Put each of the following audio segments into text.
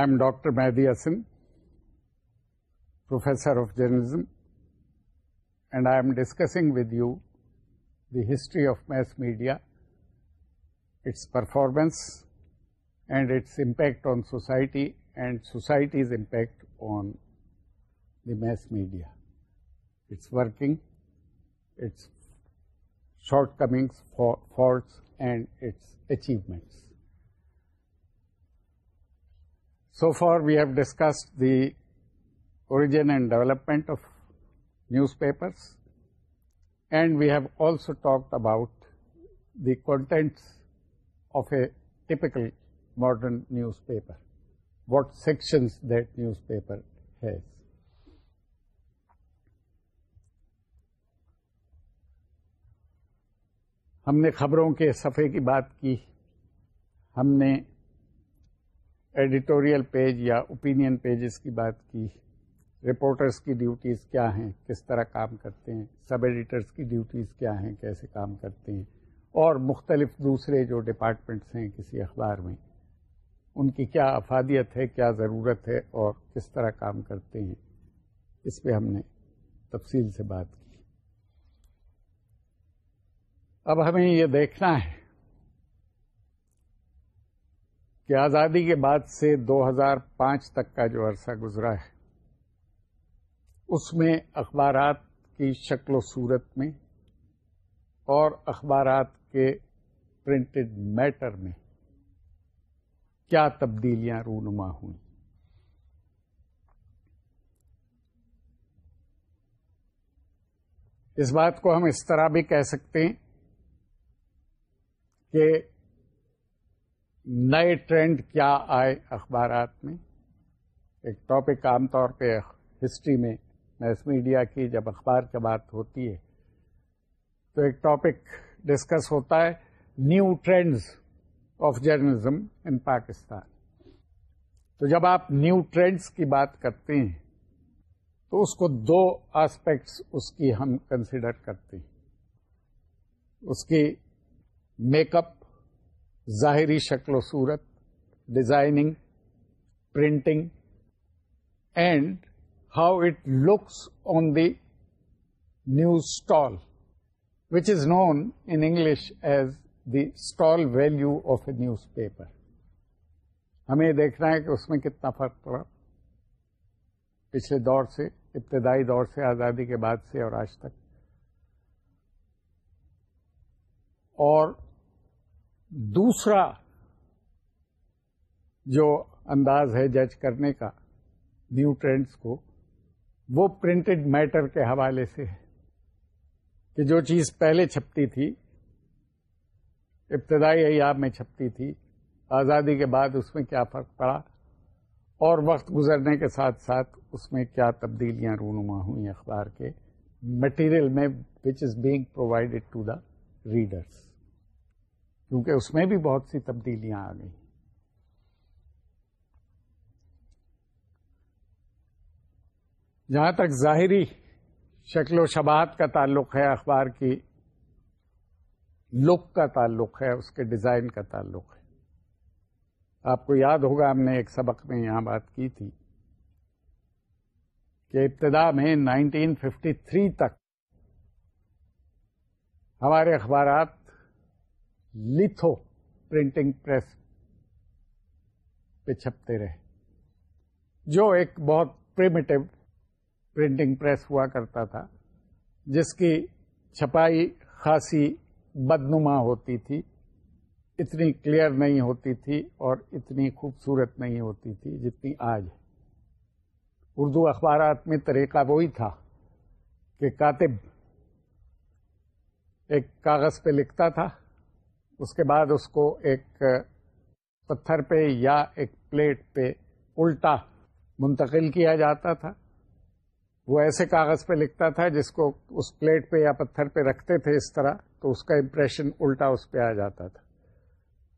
I am Dr. Mehdi Hasan, Professor of Journalism, and I am discussing with you the history of mass media, its performance, and its impact on society, and society's impact on the mass media, its working, its shortcomings, faults, and its achievements. So far we have discussed the origin and development of newspapers and we have also talked about the contents of a typical modern newspaper what sections that newspaper has ہم نے خبروں کے صفحے کی بات کی ہم نے ایڈیٹوریل پیج یا اوپینین پیجز کی بات کی رپورٹرس کی ڈیوٹیز کیا ہیں کس طرح کام کرتے ہیں سب ایڈیٹرس کی ڈیوٹیز کیا ہیں کیسے کام کرتے ہیں اور مختلف دوسرے جو ڈپارٹمنٹس ہیں کسی اخبار میں ان کی کیا افادیت ہے کیا ضرورت ہے اور کس طرح کام کرتے ہیں اس پہ ہم نے تفصیل سے بات کی اب ہمیں یہ دیکھنا ہے کہ آزادی کے بعد سے دو ہزار پانچ تک کا جو عرصہ گزرا ہے اس میں اخبارات کی شکل و صورت میں اور اخبارات کے پرنٹڈ میٹر میں کیا تبدیلیاں رونما ہوئی اس بات کو ہم اس طرح بھی کہہ سکتے ہیں کہ نئے ٹرینڈ کیا آئے اخبارات میں ایک ٹاپک عام طور پہ ہسٹری میں میس میڈیا کی جب اخبار کی بات ہوتی ہے تو ایک ٹاپک ڈسکس ہوتا ہے new trends of journalism in Pakistan تو جب آپ نیو ٹرینڈز کی بات کرتے ہیں تو اس کو دو آسپیکٹس اس کی ہم کنسیڈر کرتے ہیں اس کی میک اپ ظاہری شکل و صورت designing printing and how it looks on the news stall which is in English as the stall value of a newspaper ہمیں دیکھنا ہے کہ اس میں کتنا فرق پڑا پچھلے دور سے ابتدائی دور سے آزادی کے بعد سے اور آج تک اور دوسرا جو انداز ہے جج کرنے کا نیو ٹرینڈس کو وہ پرنٹڈ میٹر کے حوالے سے ہے کہ جو چیز پہلے چھپتی تھی ابتدائی ایاب میں چھپتی تھی آزادی کے بعد اس میں کیا فرق پڑا اور وقت گزرنے کے ساتھ ساتھ اس میں کیا تبدیلیاں رونما ہوئیں اخبار کے مٹیریل میں which is being provided to the readers کیونکہ اس میں بھی بہت سی تبدیلیاں آ گئی جہاں تک ظاہری شکل و شباعت کا تعلق ہے اخبار کی لک کا تعلق ہے اس کے ڈیزائن کا تعلق ہے آپ کو یاد ہوگا ہم نے ایک سبق میں یہاں بات کی تھی کہ ابتدا میں 1953 تک ہمارے اخبارات لیتھو پرنٹنگ پریس پہ چھپتے رہے جو ایک بہت پریمیٹو پرنٹنگ پریس ہوا کرتا تھا جس کی چھپائی خاصی بدنما ہوتی تھی اتنی کلیئر نہیں ہوتی تھی اور اتنی خوبصورت نہیں ہوتی تھی جتنی آج اردو اخبارات میں طریقہ وہی تھا کہ کاتب ایک کاغذ پہ لکھتا تھا اس کے بعد اس کو ایک پتھر پہ یا ایک پلیٹ پہ الٹا منتقل کیا جاتا تھا وہ ایسے کاغذ پہ لکھتا تھا جس کو اس پلیٹ پہ یا پتھر پہ رکھتے تھے اس طرح تو اس کا امپریشن الٹا اس پہ آ جاتا تھا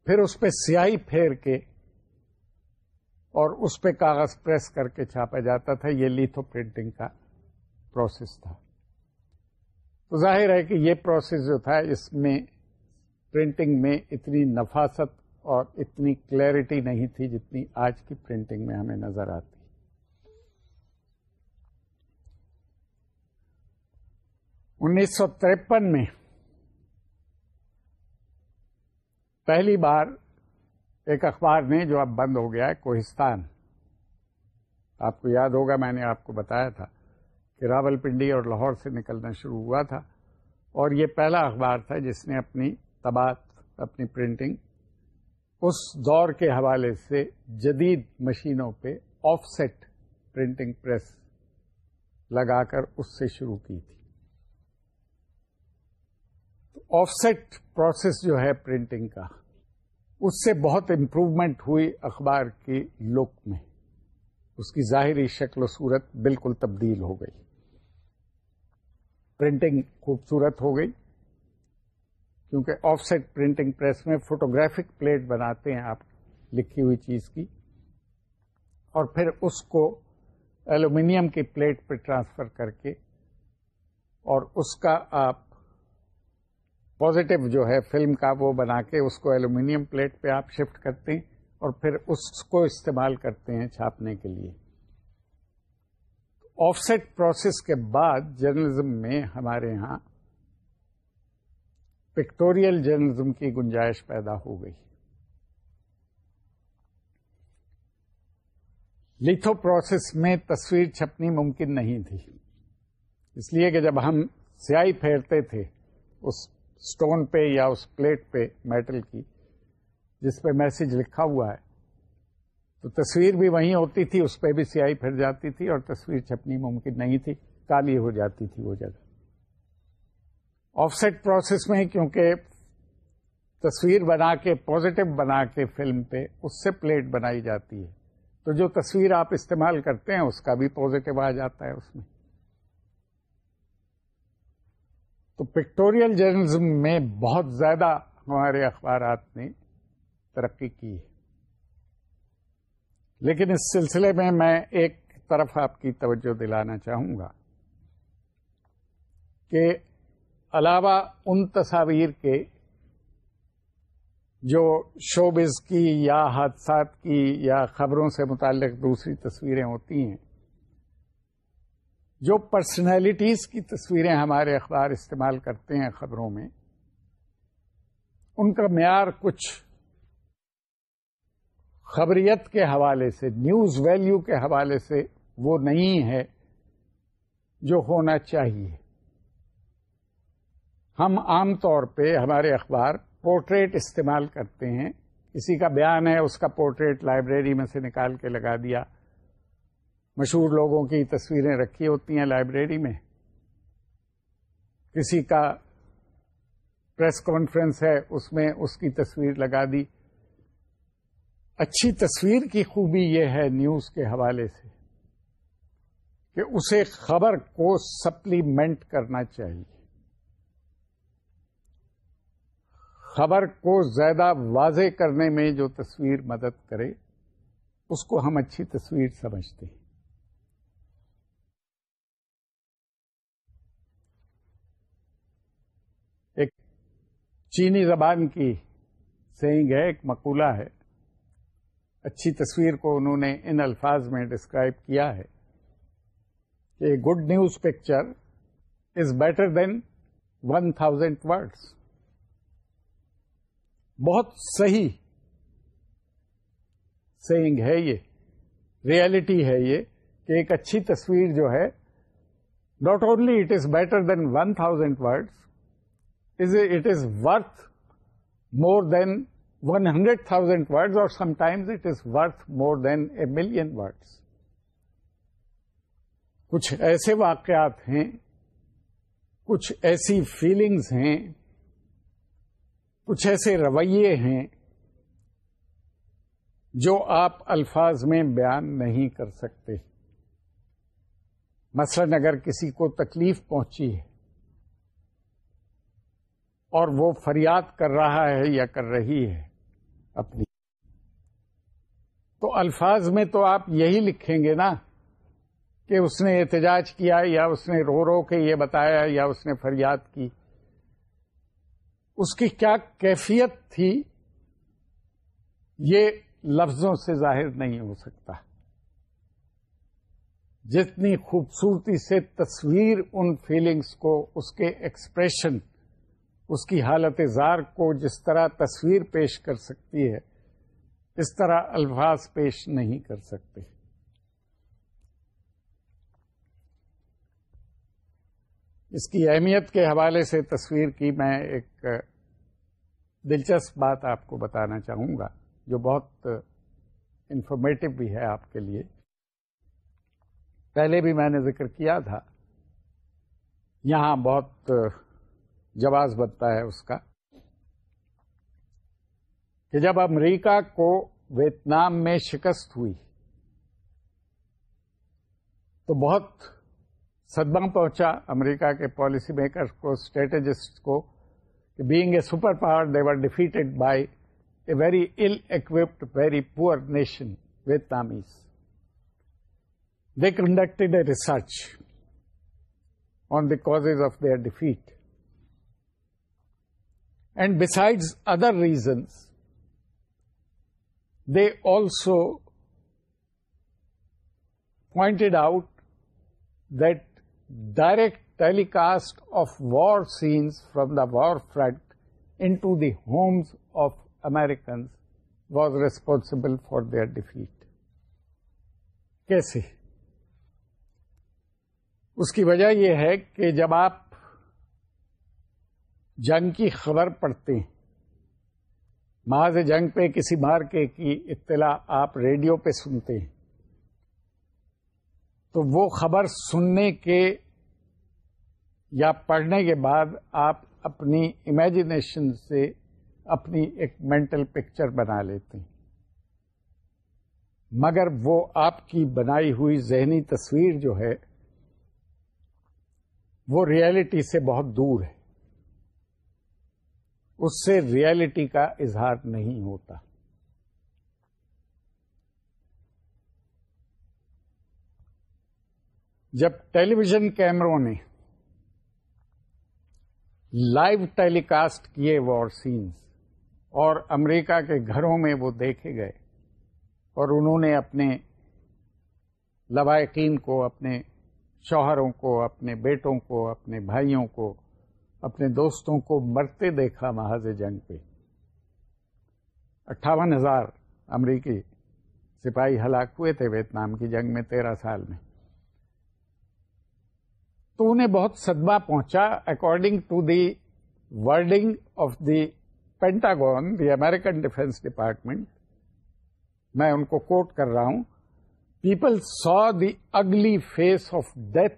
پھر اس پہ سیاہی پھیر کے اور اس پہ کاغذ پریس کر کے چھاپا جاتا تھا یہ لیتھو پرنٹنگ کا پروسیس تھا تو ظاہر ہے کہ یہ پروسیس جو تھا اس میں پرنٹنگ میں اتنی نفاست اور اتنی کلیئرٹی نہیں تھی جتنی آج کی پرنٹنگ میں ہمیں نظر آتی انیس سو تریپن میں پہلی بار ایک اخبار نے جو اب بند ہو گیا ہے کوہستان آپ کو یاد ہوگا میں نے آپ کو بتایا تھا کہ راول پنڈی اور لاہور سے نکلنا شروع ہوا تھا اور یہ پہلا اخبار تھا جس نے اپنی تبات اپنی پرنٹنگ اس دور کے حوالے سے جدید مشینوں پہ آف سیٹ پرنٹنگ پریس لگا کر اس سے شروع کی تھی آف سیٹ پروسیس جو ہے پرنٹنگ کا اس سے بہت امپروومنٹ ہوئی اخبار کی لک میں اس کی ظاہری شکل و صورت بالکل تبدیل ہو گئی پرنٹنگ خوبصورت ہو گئی کیونکہ آف سیٹ پرنٹنگ پریس میں فوٹوگرافک پلیٹ بناتے ہیں آپ لکھی ہوئی چیز کی اور پھر اس کو ایلومینیم کی پلیٹ پہ ٹرانسفر کر کے اور اس کا آپ پازیٹو جو ہے فلم کا وہ بنا کے اس کو ایلومینیم پلیٹ پہ آپ شفٹ کرتے ہیں اور پھر اس کو استعمال کرتے ہیں چھاپنے کے لیے آف سیٹ پروسیس کے بعد جرنلزم میں ہمارے ہاں پکٹوریل جرنلزم کی گنجائش پیدا ہو گئی لیتھو پروسیس میں تصویر چھپنی ممکن نہیں تھی اس لیے کہ جب ہم سیاہی پھیرتے تھے اس سٹون پہ یا اس پلیٹ پہ میٹل کی جس پہ میسج لکھا ہوا ہے تو تصویر بھی وہیں ہوتی تھی اس پہ بھی سیاہی پھیر جاتی تھی اور تصویر چھپنی ممکن نہیں تھی کالی ہو جاتی تھی وہ جگہ آف سیٹ پروسیس میں کیونکہ تصویر بنا کے پوزیٹو بنا کے فلم پہ اس سے پلیٹ بنائی جاتی ہے تو جو تصویر آپ استعمال کرتے ہیں اس کا بھی پوزیٹو آ جاتا ہے اس میں تو پکٹوریل جرنلزم میں بہت زیادہ ہمارے اخبارات نے ترقی کی ہے لیکن اس سلسلے میں میں ایک طرف آپ کی توجہ دلانا چاہوں گا کہ علاوہ ان تصاویر کے جو شوبز کی یا حادثات کی یا خبروں سے متعلق دوسری تصویریں ہوتی ہیں جو پرسنالٹیز کی تصویریں ہمارے اخبار استعمال کرتے ہیں خبروں میں ان کا معیار کچھ خبریت کے حوالے سے نیوز ویلیو کے حوالے سے وہ نہیں ہے جو ہونا چاہیے ہم عام طور پہ ہمارے اخبار پورٹریٹ استعمال کرتے ہیں کسی کا بیان ہے اس کا پورٹریٹ لائبریری میں سے نکال کے لگا دیا مشہور لوگوں کی تصویریں رکھی ہوتی ہیں لائبریری میں کسی کا پریس کانفرنس ہے اس میں اس کی تصویر لگا دی اچھی تصویر کی خوبی یہ ہے نیوز کے حوالے سے کہ اسے خبر کو سپلیمنٹ کرنا چاہیے خبر کو زیادہ واضح کرنے میں جو تصویر مدد کرے اس کو ہم اچھی تصویر سمجھتے ہیں ایک چینی زبان کی سینگ ہے ایک مقولہ ہے اچھی تصویر کو انہوں نے ان الفاظ میں ڈسکرائب کیا ہے کہ good news picture is better than one thousand words بہت صحیح سینگ ہے یہ ریالٹی ہے یہ کہ ایک اچھی تصویر جو ہے not only it is better than one thousand words it is worth more than one hundred thousand word اور sometimes it is worth more than a million کچھ ایسے واقعات ہیں کچھ ایسی فیلنگس ہیں کچھ ایسے رویے ہیں جو آپ الفاظ میں بیان نہیں کر سکتے مثلا اگر کسی کو تکلیف پہنچی ہے اور وہ فریاد کر رہا ہے یا کر رہی ہے اپنی تو الفاظ میں تو آپ یہی لکھیں گے نا کہ اس نے احتجاج کیا یا اس نے رو رو کے یہ بتایا یا اس نے فریاد کی اس کی کیا کیفیت تھی یہ لفظوں سے ظاہر نہیں ہو سکتا جتنی خوبصورتی سے تصویر ان فیلنگس کو اس کے ایکسپریشن اس کی حالت زار کو جس طرح تصویر پیش کر سکتی ہے اس طرح الفاظ پیش نہیں کر ہیں. اس کی اہمیت کے حوالے سے تصویر کی میں ایک دلچسپ بات آپ کو بتانا چاہوں گا جو بہت انفارمیٹو بھی ہے آپ کے لیے پہلے بھی میں نے ذکر کیا تھا یہاں بہت جواز بنتا ہے اس کا کہ جب امریکہ کو ویتنام میں شکست ہوئی تو بہت صدمہ پہنچا امریکہ کے پالیسی میکر کو اسٹریٹجسٹ کو کہ being a super power they were defeated by a very ill equipped very poor nation with تامیز they conducted a research on the cause of their defeat and besides other reasons they also pointed out that direct telecast of war scenes from the war front into the homes of Americans was responsible for their defeat کیسے اس کی وجہ یہ ہے کہ جب آپ جنگ کی خبر پڑھتے محاذ جنگ پہ کسی مارکے کی اطلاع آپ ریڈیو پہ سنتے ہیں تو وہ خبر سننے کے یا پڑھنے کے بعد آپ اپنی امیجنیشن سے اپنی ایک مینٹل پکچر بنا لیتے ہیں مگر وہ آپ کی بنائی ہوئی ذہنی تصویر جو ہے وہ ریالٹی سے بہت دور ہے اس سے ریالٹی کا اظہار نہیں ہوتا جب ٹیلی ویژن کیمروں نے لائیو ٹیلی کاسٹ کیے وار سینز اور امریکہ کے گھروں میں وہ دیکھے گئے اور انہوں نے اپنے لوائقین کو اپنے شوہروں کو اپنے بیٹوں کو اپنے بھائیوں کو اپنے دوستوں کو مرتے دیکھا محاذ جنگ پہ اٹھاون ہزار امریکی سپاہی ہلاک ہوئے تھے ویتنام کی جنگ میں تیرہ سال میں تو انہیں بہت صدمہ پہنچا according to the wording of the Pentagon the American defence department میں ان کو کوٹ کر رہا ہوں people saw the ugly face of death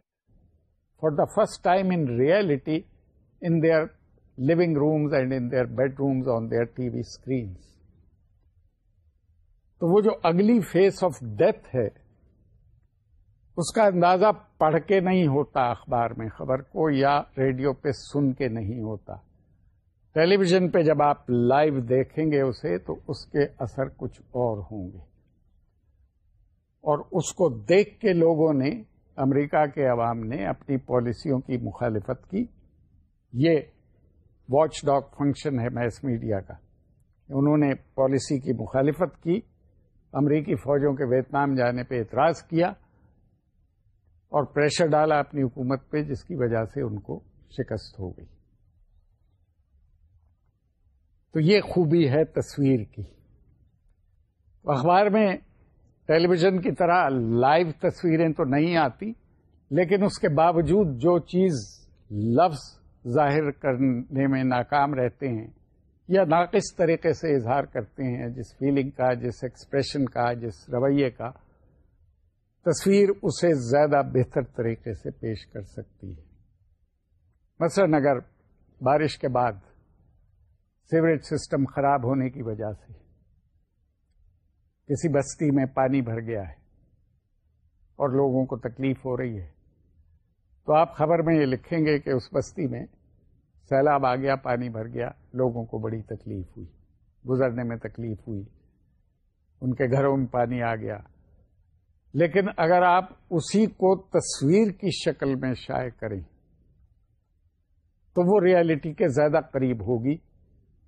for the first time in reality in their living rooms and in their bedrooms on their T V screens تو وہ جو ugly face of death ہے اس کا اندازہ پڑھ کے نہیں ہوتا اخبار میں خبر کو یا ریڈیو پہ سن کے نہیں ہوتا ٹیلی ویژن پہ جب آپ لائیو دیکھیں گے اسے تو اس کے اثر کچھ اور ہوں گے اور اس کو دیکھ کے لوگوں نے امریکہ کے عوام نے اپنی پالیسیوں کی مخالفت کی یہ واچ ڈاک فنکشن ہے میس میڈیا کا انہوں نے پالیسی کی مخالفت کی امریکی فوجوں کے ویتنام جانے پہ اعتراض کیا اور پریشر ڈالا اپنی حکومت پہ جس کی وجہ سے ان کو شکست ہو گئی تو یہ خوبی ہے تصویر کی اخبار میں ٹیلی ویژن کی طرح لائیو تصویریں تو نہیں آتی لیکن اس کے باوجود جو چیز لفظ ظاہر کرنے میں ناکام رہتے ہیں یا ناقص طریقے سے اظہار کرتے ہیں جس فیلنگ کا جس ایکسپریشن کا جس رویے کا تصویر اسے زیادہ بہتر طریقے سے پیش کر سکتی ہے مثلا اگر بارش کے بعد سیوریج سسٹم خراب ہونے کی وجہ سے کسی بستی میں پانی بھر گیا ہے اور لوگوں کو تکلیف ہو رہی ہے تو آپ خبر میں یہ لکھیں گے کہ اس بستی میں سیلاب آ گیا پانی بھر گیا لوگوں کو بڑی تکلیف ہوئی گزرنے میں تکلیف ہوئی ان کے گھروں میں پانی آ گیا لیکن اگر آپ اسی کو تصویر کی شکل میں شائع کریں تو وہ ریالٹی کے زیادہ قریب ہوگی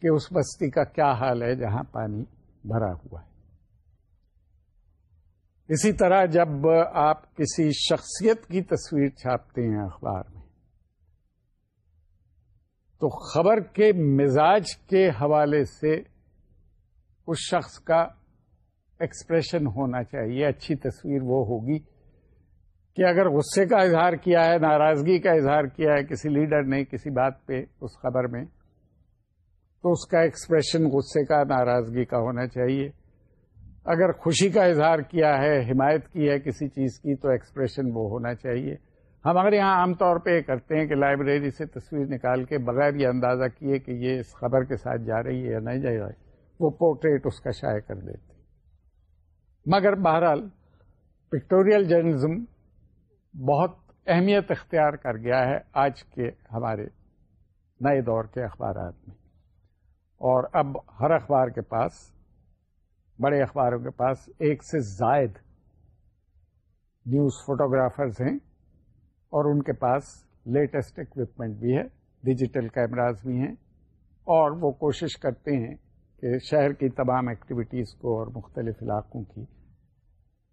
کہ اس بستی کا کیا حال ہے جہاں پانی بھرا ہوا ہے اسی طرح جب آپ کسی شخصیت کی تصویر چھاپتے ہیں اخبار میں تو خبر کے مزاج کے حوالے سے اس شخص کا ایکسپریشن ہونا چاہیے اچھی تصویر وہ ہوگی کہ اگر غصے کا اظہار کیا ہے ناراضگی کا اظہار کیا ہے کسی لیڈر نے کسی بات پہ اس خبر میں تو اس کا ایکسپریشن غصے کا ناراضگی کا ہونا چاہیے اگر خوشی کا اظہار کیا ہے حمایت کی ہے کسی چیز کی تو ایکسپریشن وہ ہونا چاہیے ہمارے یہاں عام طور پہ یہ کرتے ہیں کہ لائبریری سے تصویر نکال کے بغیر یہ اندازہ کیے کہ یہ اس خبر کے ساتھ جا رہی ہے یا نہیں جا رہی وہ پورٹریٹ اس کا شائع کر دیتے مگر بہرحال پکٹوریل جرنلزم بہت اہمیت اختیار کر گیا ہے آج کے ہمارے نئے دور کے اخبارات میں اور اب ہر اخبار کے پاس بڑے اخباروں کے پاس ایک سے زائد نیوز فوٹوگرافرز ہیں اور ان کے پاس لیٹسٹ اکوپمنٹ بھی ہے ڈیجیٹل کیمراز بھی ہیں اور وہ کوشش کرتے ہیں کہ شہر کی تمام ایکٹیویٹیز کو اور مختلف علاقوں کی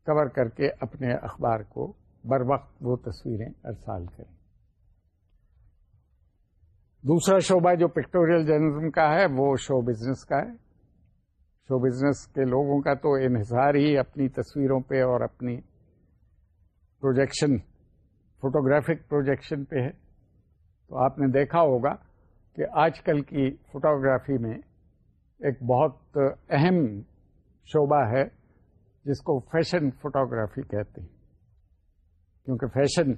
کور کر کے اپنے اخبار کو بر وقت وہ تصویریں ارسال کریں دوسرا شعبہ جو پکٹوریل جرنلزم کا ہے وہ شو بزنس کا ہے شو بزنس کے لوگوں کا تو انحصار ہی اپنی تصویروں پہ اور اپنی پروجیکشن فوٹوگرافک پروجیکشن پہ ہے تو آپ نے دیکھا ہوگا کہ آج کل کی فوٹوگرافی میں ایک بہت اہم شعبہ ہے جس کو فیشن فوٹوگرافی کہتے ہیں کیونکہ فیشن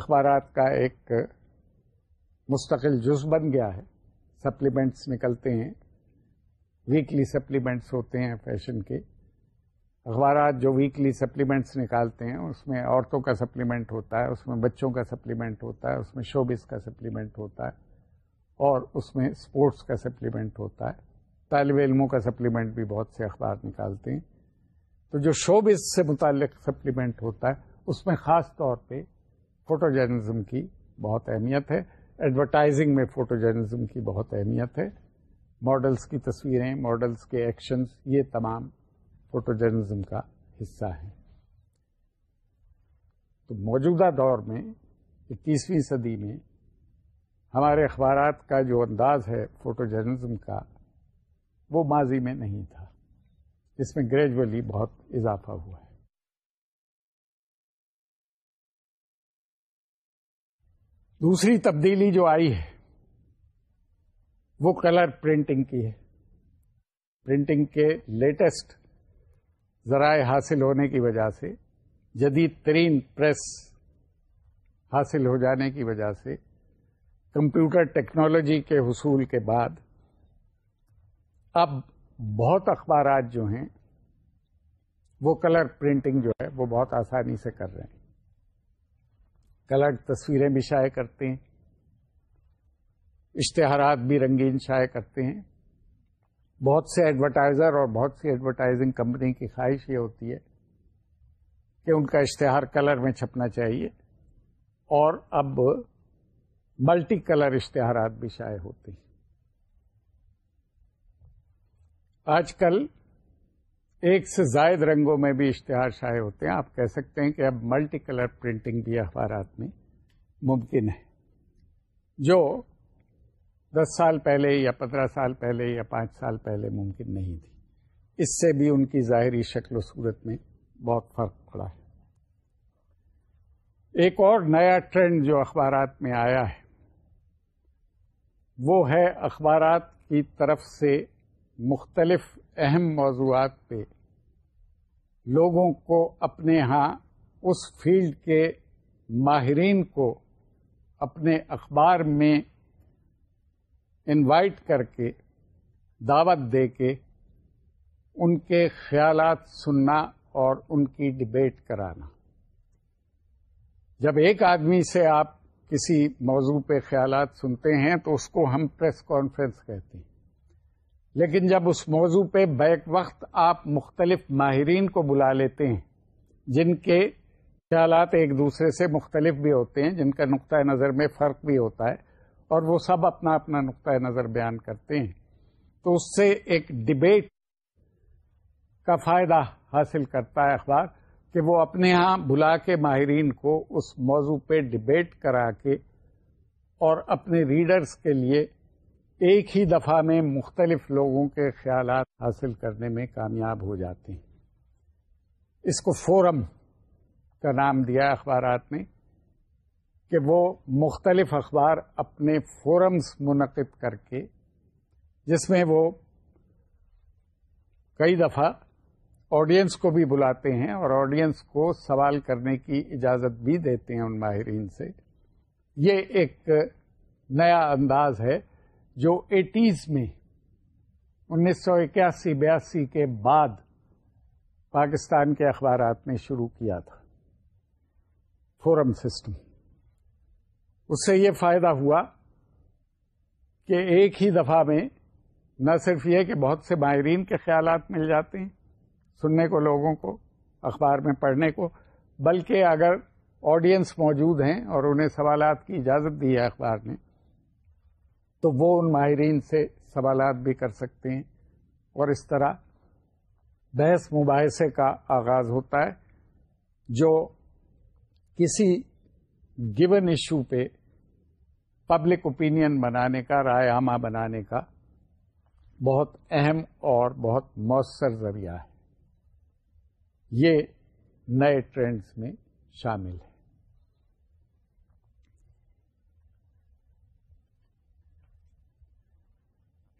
اخبارات کا ایک مستقل جز بن گیا ہے سپلیمنٹس نکلتے ہیں ویکلی سپلیمنٹس ہوتے ہیں فیشن کے اخبارات جو ویکلی سپلیمنٹس نکالتے ہیں اس میں عورتوں کا سپلیمنٹ ہوتا ہے اس میں بچوں کا سپلیمنٹ ہوتا ہے اس میں شوبز کا سپلیمنٹ ہوتا ہے اور اس میں اسپورٹس کا سپلیمنٹ ہوتا ہے طالب علموں کا سپلیمنٹ بھی بہت سے اخبار نکالتے ہیں تو جو شو سے متعلق سپلیمنٹ ہوتا ہے اس میں خاص طور پہ فوٹو جرنلزم کی بہت اہمیت ہے ایڈورٹائزنگ میں فوٹو جرنلزم کی بہت اہمیت ہے ماڈلس کی تصویریں ماڈلس کے ایکشنز یہ تمام فوٹو جرنزم کا حصہ ہیں تو موجودہ دور میں اکیسویں صدی میں ہمارے اخبارات کا جو انداز ہے فوٹو جرنزم کا وہ ماضی میں نہیں تھا جس میں گریجولی بہت اضافہ ہوا ہے دوسری تبدیلی جو آئی ہے وہ کلر پرنٹنگ کی ہے پرنٹنگ کے لیٹسٹ ذرائع حاصل ہونے کی وجہ سے جدید ترین پریس حاصل ہو جانے کی وجہ سے کمپیوٹر ٹیکنالوجی کے حصول کے بعد اب بہت اخبارات جو ہیں وہ کلر پرنٹنگ جو ہے وہ بہت آسانی سے کر رہے ہیں کلر تصویریں بھی شائع کرتے ہیں اشتہارات بھی رنگین شائع کرتے ہیں بہت سے ایڈورٹائزر اور بہت سی ایڈورٹائزنگ کمپنی کی خواہش یہ ہوتی ہے کہ ان کا اشتہار کلر میں چھپنا چاہیے اور اب ملٹی کلر اشتہارات بھی شائع ہوتے ہیں آج کل ایک سے زائد رنگوں میں بھی اشتہار شائع ہوتے ہیں آپ کہہ سکتے ہیں کہ اب ملٹی کلر پرنٹنگ بھی اخبارات میں ممکن ہے جو دس سال پہلے یا پندرہ سال پہلے یا پانچ سال پہلے ممکن نہیں تھی اس سے بھی ان کی ظاہری شکل و صورت میں بہت فرق پڑا ہے ایک اور نیا ٹرینڈ جو اخبارات میں آیا ہے وہ ہے اخبارات کی طرف سے مختلف اہم موضوعات پہ لوگوں کو اپنے ہاں اس فیلڈ کے ماہرین کو اپنے اخبار میں انوائٹ کر کے دعوت دے کے ان کے خیالات سننا اور ان کی ڈبیٹ کرانا جب ایک آدمی سے آپ کسی موضوع پہ خیالات سنتے ہیں تو اس کو ہم پریس کانفرنس کہتے ہیں لیکن جب اس موضوع پہ بیک وقت آپ مختلف ماہرین کو بلا لیتے ہیں جن کے خیالات ایک دوسرے سے مختلف بھی ہوتے ہیں جن کا نقطۂ نظر میں فرق بھی ہوتا ہے اور وہ سب اپنا اپنا نقطۂ نظر بیان کرتے ہیں تو اس سے ایک ڈبیٹ کا فائدہ حاصل کرتا ہے اخبار کہ وہ اپنے ہاں بلا کے ماہرین کو اس موضوع پہ ڈبیٹ کرا کے اور اپنے ریڈرز کے لیے ایک ہی دفعہ میں مختلف لوگوں کے خیالات حاصل کرنے میں کامیاب ہو جاتے ہیں اس کو فورم کا نام دیا اخبارات نے کہ وہ مختلف اخبار اپنے فورمز منعقد کر کے جس میں وہ کئی دفعہ آڈینس کو بھی بلاتے ہیں اور آڈینس کو سوال کرنے کی اجازت بھی دیتے ہیں ان ماہرین سے یہ ایک نیا انداز ہے جو ایٹیز میں انیس سو اکیاسی بیاسی کے بعد پاکستان کے اخبارات نے شروع کیا تھا فورم سسٹم اس سے یہ فائدہ ہوا کہ ایک ہی دفعہ میں نہ صرف یہ کہ بہت سے ماہرین کے خیالات مل جاتے ہیں سننے کو لوگوں کو اخبار میں پڑھنے کو بلکہ اگر آڈینس موجود ہیں اور انہیں سوالات کی اجازت دی ہے اخبار نے تو وہ ان ماہرین سے سوالات بھی کر سکتے ہیں اور اس طرح بحث مباحثے کا آغاز ہوتا ہے جو کسی گیون ایشو پہ پبلک اوپینین بنانے کا رائے عامہ بنانے کا بہت اہم اور بہت مؤثر ذریعہ ہے یہ نئے ٹرینڈس میں شامل ہے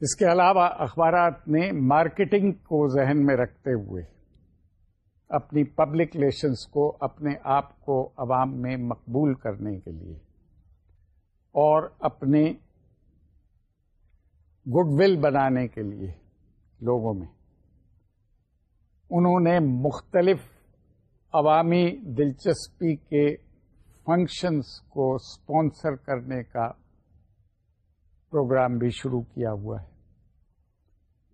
اس کے علاوہ اخبارات نے مارکیٹنگ کو ذہن میں رکھتے ہوئے اپنی پبلک ریلیشنس کو اپنے آپ کو عوام میں مقبول کرنے کے لیے اور اپنے گڈ ول بنانے کے لیے لوگوں میں انہوں نے مختلف عوامی دلچسپی کے فنکشنز کو سپانسر کرنے کا پروگرام بھی شروع کیا ہوا ہے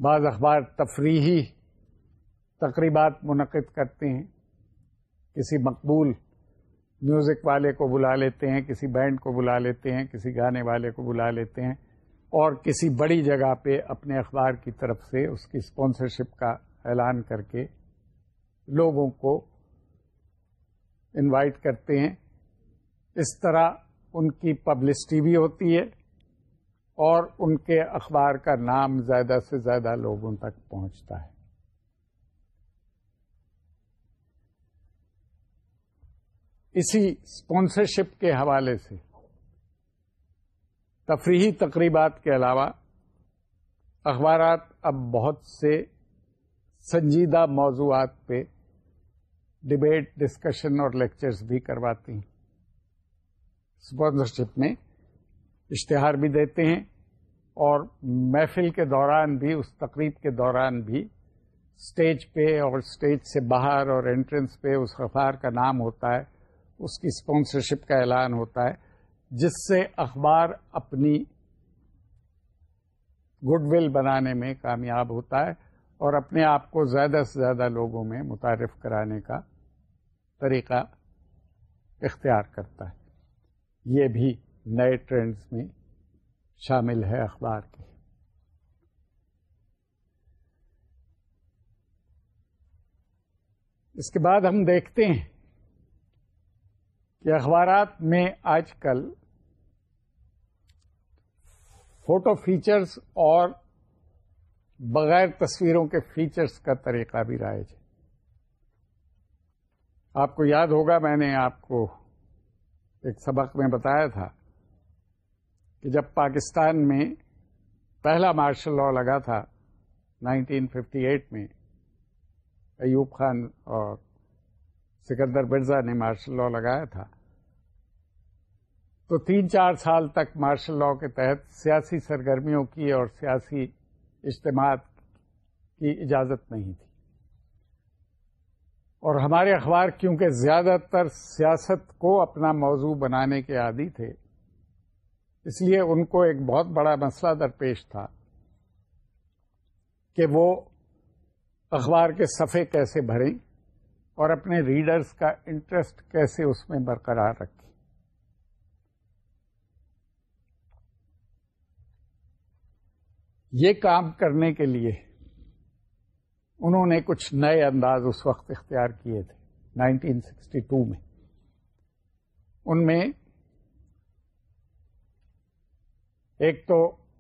بعض اخبار تفریحی تقریبات منعقد کرتے ہیں کسی مقبول میوزک والے کو بلا لیتے ہیں کسی بینڈ کو بلا لیتے ہیں کسی گانے والے کو بلا لیتے ہیں اور کسی بڑی جگہ پہ اپنے اخبار کی طرف سے اس کی اسپانسرشپ کا اعلان کر کے لوگوں کو انوائٹ کرتے ہیں اس طرح ان کی پبلسٹی بھی ہوتی ہے اور ان کے اخبار کا نام زیادہ سے زیادہ لوگوں تک پہنچتا ہے اسی اسپانسرشپ کے حوالے سے تفریحی تقریبات کے علاوہ اخبارات اب بہت سے سنجیدہ موضوعات پہ ڈبیٹ ڈسکشن اور لیکچرز بھی کرواتے ہیں اسپانسرشپ میں اشتہار بھی دیتے ہیں اور محفل کے دوران بھی اس تقریب کے دوران بھی اسٹیج پہ اور اسٹیج سے باہر اور انٹرنس پہ اس غفار کا نام ہوتا ہے اس کی اسپانسرشپ کا اعلان ہوتا ہے جس سے اخبار اپنی گڈ ول بنانے میں کامیاب ہوتا ہے اور اپنے آپ کو زیادہ سے زیادہ لوگوں میں متعارف کرانے کا طریقہ اختیار کرتا ہے یہ بھی نئے ٹرینڈس میں شامل ہے اخبار کے اس کے بعد ہم دیکھتے ہیں کہ اخبارات میں آج کل فوٹو فیچرز اور بغیر تصویروں کے فیچرز کا طریقہ بھی رائج ہے آپ کو یاد ہوگا میں نے آپ کو ایک سبق میں بتایا تھا کہ جب پاکستان میں پہلا مارشل لا لگا تھا 1958 میں ایوب خان اور سکندر برزا نے مارشل لا لگایا تھا تو تین چار سال تک مارشل لا کے تحت سیاسی سرگرمیوں کی اور سیاسی اجتماع کی اجازت نہیں تھی اور ہمارے اخبار کیونکہ زیادہ تر سیاست کو اپنا موضوع بنانے کے عادی تھے اس لیے ان کو ایک بہت بڑا مسئلہ درپیش تھا کہ وہ اخبار کے صفحے کیسے بھریں اور اپنے ریڈرز کا انٹرسٹ کیسے اس میں برقرار رکھیں یہ کام کرنے کے لیے انہوں نے کچھ نئے انداز اس وقت اختیار کیے تھے نائنٹین سکسٹی ٹو میں ان میں ایک تو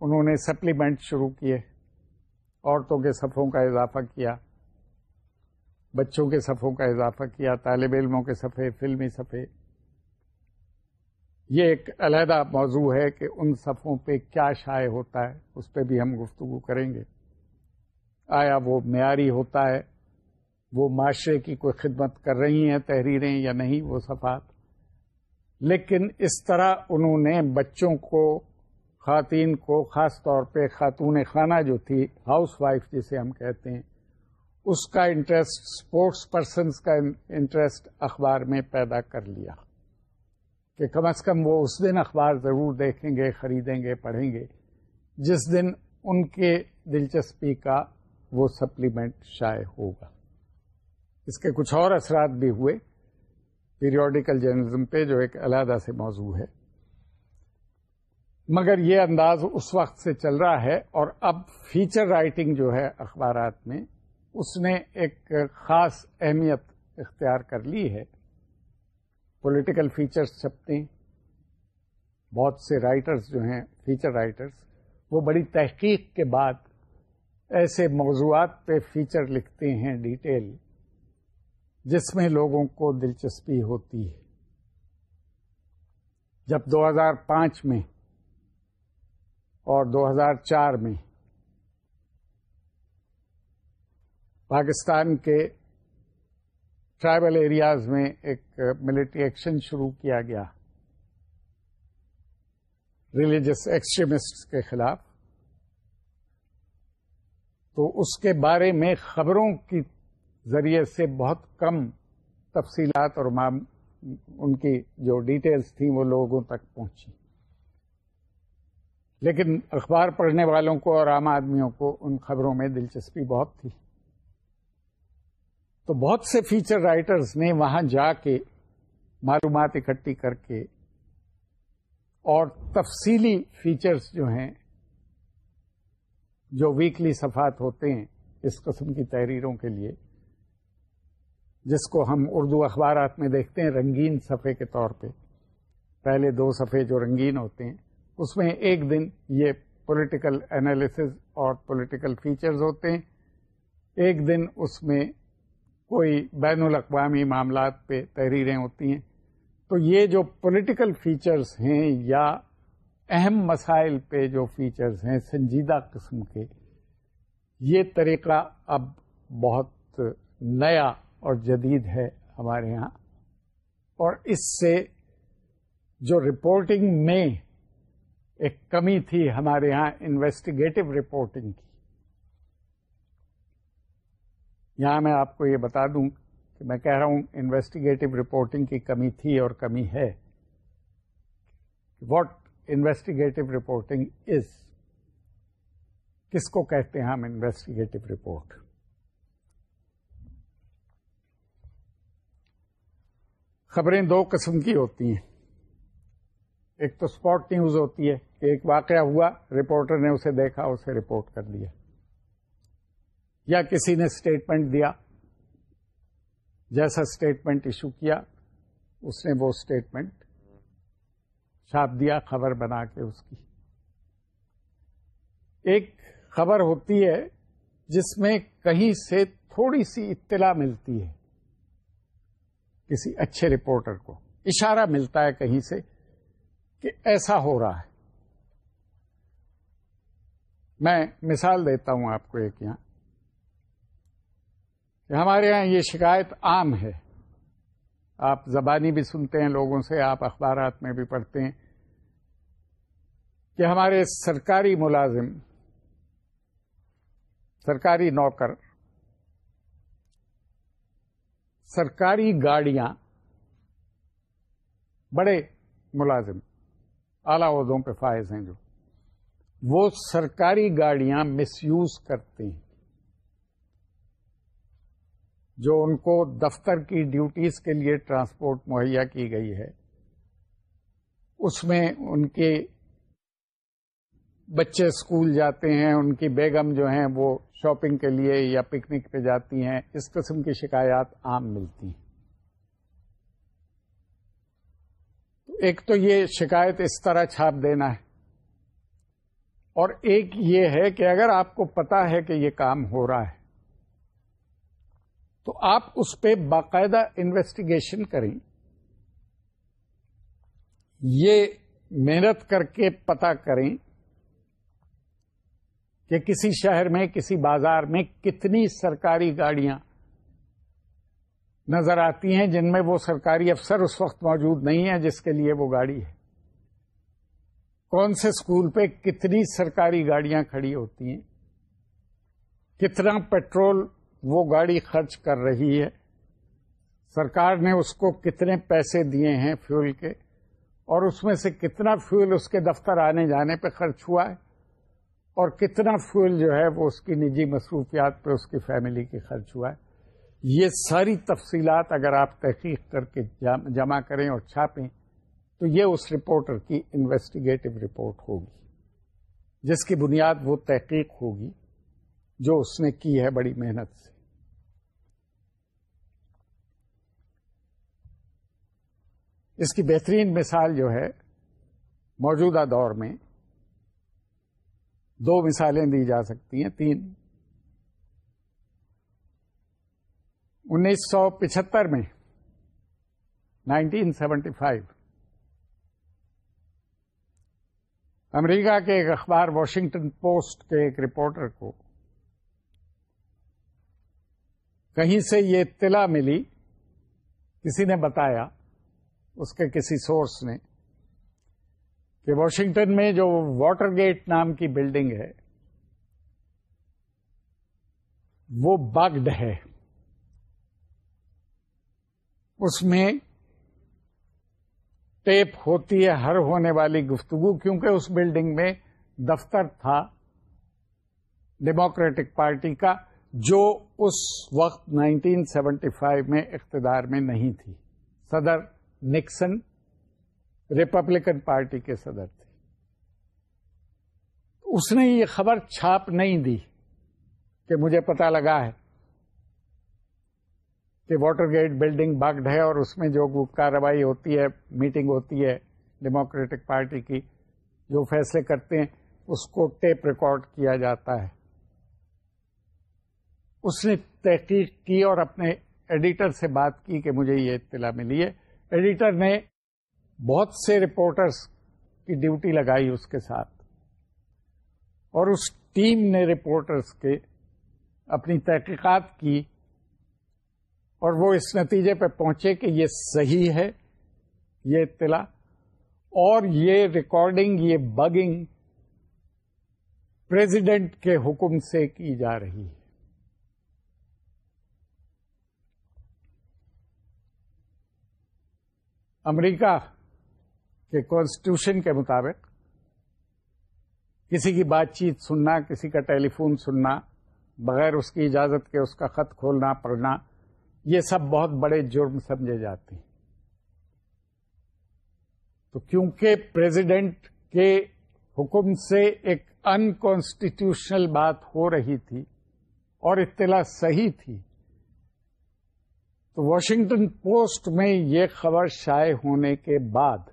انہوں نے سپلیمنٹ شروع کیے عورتوں کے صفوں کا اضافہ کیا بچوں کے صفوں کا اضافہ کیا طالب علموں کے صفحے فلمی صفحے یہ ایک علیحدہ موضوع ہے کہ ان صفوں پہ کیا شائع ہوتا ہے اس پہ بھی ہم گفتگو کریں گے آیا وہ معیاری ہوتا ہے وہ معاشرے کی کوئی خدمت کر رہی ہیں تحریریں یا نہیں وہ صفحات لیکن اس طرح انہوں نے بچوں کو خواتین کو خاص طور پہ خاتون خانہ جو تھی ہاؤس وائف جسے ہم کہتے ہیں اس کا انٹرسٹ اسپورٹس پرسنس کا انٹرسٹ اخبار میں پیدا کر لیا کہ کم از کم وہ اس دن اخبار ضرور دیکھیں گے خریدیں گے پڑھیں گے جس دن ان کے دلچسپی کا وہ سپلیمنٹ شائع ہوگا اس کے کچھ اور اثرات بھی ہوئے پیریوڈیکل جرنلزم پہ جو ایک علیحدہ سے موضوع ہے مگر یہ انداز اس وقت سے چل رہا ہے اور اب فیچر رائٹنگ جو ہے اخبارات میں اس نے ایک خاص اہمیت اختیار کر لی ہے پولیٹیکل فیچرز چھپتے ہیں بہت سے رائٹرز جو ہیں فیچر رائٹرز وہ بڑی تحقیق کے بعد ایسے موضوعات پہ فیچر لکھتے ہیں ڈیٹیل جس میں لوگوں کو دلچسپی ہوتی ہے جب دو ہزار پانچ میں اور دو ہزار چار میں پاکستان کے ٹرائبل ایریاز میں ایک ملٹری ایکشن شروع کیا گیا ریلیجس ایکسٹریمسٹ کے خلاف تو اس کے بارے میں خبروں کی ذریعے سے بہت کم تفصیلات اور ان کی جو ڈیٹیلز تھیں وہ لوگوں تک پہنچی لیکن اخبار پڑھنے والوں کو اور عام آدمیوں کو ان خبروں میں دلچسپی بہت تھی تو بہت سے فیچر رائٹرز نے وہاں جا کے معلومات اکٹھی کر کے اور تفصیلی فیچرز جو ہیں جو ویکلی صفحات ہوتے ہیں اس قسم کی تحریروں کے لیے جس کو ہم اردو اخبارات میں دیکھتے ہیں رنگین صفحے کے طور پہ پہلے دو صفحے جو رنگین ہوتے ہیں اس میں ایک دن یہ پولیٹیکل انالیسز اور پولیٹیکل فیچرز ہوتے ہیں ایک دن اس میں کوئی بین الاقوامی معاملات پہ تحریریں ہوتی ہیں تو یہ جو پولیٹیکل فیچرز ہیں یا اہم مسائل پہ جو فیچرز ہیں سنجیدہ قسم کے یہ طریقہ اب بہت نیا اور جدید ہے ہمارے ہاں اور اس سے جو رپورٹنگ میں ایک کمی تھی ہمارے ہاں انویسٹیگیٹو رپورٹنگ کی یہاں میں آپ کو یہ بتا دوں کہ میں کہہ رہا ہوں انویسٹیگیٹو رپورٹنگ کی کمی تھی اور کمی ہے واٹ انویسٹیگیٹو رپورٹنگ از کس کو کہتے ہیں ہم انویسٹیگیٹو رپورٹ خبریں دو قسم کی ہوتی ہیں ایک تو اسپاٹ نیوز ہوتی ہے کہ ایک واقعہ ہوا رپورٹر نے اسے دیکھا اسے رپورٹ کر دیا یا کسی نے اسٹیٹمنٹ دیا جیسا اسٹیٹمنٹ ایشو کیا اس نے وہ اسٹیٹمنٹ چھاپ دیا خبر بنا کے اس کی ایک خبر ہوتی ہے جس میں کہیں سے تھوڑی سی اطلاع ملتی ہے کسی اچھے رپورٹر کو اشارہ ملتا ہے کہیں سے کہ ایسا ہو رہا ہے میں مثال دیتا ہوں آپ کو ایک یہاں کہ ہمارے یہاں یہ شکایت عام ہے آپ زبانی بھی سنتے ہیں لوگوں سے آپ اخبارات میں بھی پڑھتے ہیں کہ ہمارے سرکاری ملازم سرکاری نوکر سرکاری گاڑیاں بڑے ملازم اعلی عہدوں پہ فائز ہیں جو وہ سرکاری گاڑیاں مس یوز کرتے ہیں جو ان کو دفتر کی ڈیوٹیز کے لیے ٹرانسپورٹ مہیا کی گئی ہے اس میں ان کے بچے اسکول جاتے ہیں ان کی بیگم جو ہیں وہ شاپنگ کے لیے یا پکنک پہ جاتی ہیں اس قسم کی شکایات عام ملتی ہیں ایک تو یہ شکایت اس طرح چھاپ دینا ہے اور ایک یہ ہے کہ اگر آپ کو پتا ہے کہ یہ کام ہو رہا ہے تو آپ اس پہ باقاعدہ انویسٹیگیشن کریں یہ محنت کر کے پتا کریں کہ کسی شہر میں کسی بازار میں کتنی سرکاری گاڑیاں نظر آتی ہیں جن میں وہ سرکاری افسر اس وقت موجود نہیں ہے جس کے لیے وہ گاڑی ہے کون سے اسکول پہ کتنی سرکاری گاڑیاں کھڑی ہوتی ہیں کتنا پیٹرول وہ گاڑی خرچ کر رہی ہے سرکار نے اس کو کتنے پیسے دیے ہیں فیول کے اور اس میں سے کتنا فیول اس کے دفتر آنے جانے پہ خرچ ہوا ہے اور کتنا فیول جو ہے وہ اس کی نجی مصروفیات پہ اس کی فیملی کے خرچ ہوا ہے یہ ساری تفصیلات اگر آپ تحقیق کر کے جمع کریں اور چھاپیں تو یہ اس رپورٹر کی انویسٹیگیٹو رپورٹ ہوگی جس کی بنیاد وہ تحقیق ہوگی جو اس نے کی ہے بڑی محنت سے اس کی بہترین مثال جو ہے موجودہ دور میں دو مثالیں دی جا سکتی ہیں تین سو پچہتر میں نائنٹین سیونٹی فائیو امریکہ کے ایک اخبار واشنگٹن پوسٹ کے ایک رپورٹر کو کہیں سے یہ اطلاع ملی کسی نے بتایا اس کے کسی سورس نے کہ واشنگٹن میں جو واٹر گیٹ نام کی بلڈنگ ہے وہ بگڈ ہے اس میں ٹیپ ہوتی ہے ہر ہونے والی گفتگو کیونکہ اس بلڈنگ میں دفتر تھا ڈیموکریٹک پارٹی کا جو اس وقت 1975 میں اقتدار میں نہیں تھی صدر نکسن ریپبلکن پارٹی کے صدر تھے اس نے یہ خبر چھاپ نہیں دی کہ مجھے پتا لگا ہے کہ واٹر گیٹ بلڈنگ بگڈ ہے اور اس میں جو کاروائی ہوتی ہے میٹنگ ہوتی ہے ڈیموکریٹک پارٹی کی جو فیصلے کرتے ہیں اس کو ٹیپ ریکارڈ کیا جاتا ہے اس نے تحقیق کی اور اپنے ایڈیٹر سے بات کی کہ مجھے یہ اطلاع ملی ہے ایڈیٹر نے بہت سے رپورٹرز کی ڈیوٹی لگائی اس کے ساتھ اور اس ٹیم نے رپورٹرز کے اپنی تحقیقات کی اور وہ اس نتیجے پہ پہنچے کہ یہ صحیح ہے یہ اطلاع اور یہ ریکارڈنگ یہ بگنگ پریزیڈنٹ کے حکم سے کی جا رہی ہے امریکہ کے کانسٹیٹیوشن کے مطابق کسی کی بات چیت سننا کسی کا ٹیلی فون سننا بغیر اس کی اجازت کے اس کا خط کھولنا پڑھنا یہ سب بہت بڑے جرم سمجھے جاتے ہیں تو کیونکہ پریزیڈینٹ کے حکم سے ایک انکانسٹیٹیوشنل بات ہو رہی تھی اور اطلاع صحیح تھی تو واشنگٹن پوسٹ میں یہ خبر شائع ہونے کے بعد